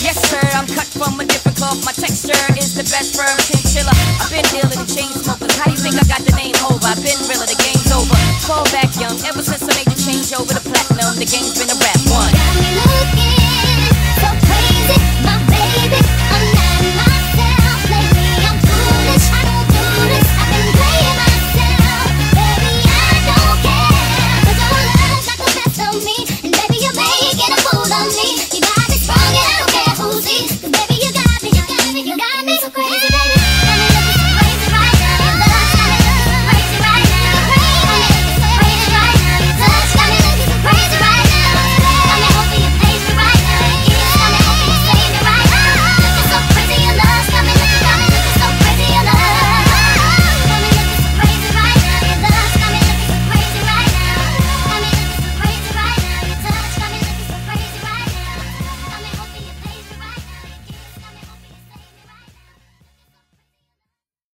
Yes, sir, I'm cut from a different cloth. My texture is the best firm chinchilla. I've been dealing with chain smokers. How you think I got the name over? I've been realer, the game's over. Fall back young, ever since I made the change over to platinum, the game's been a rap.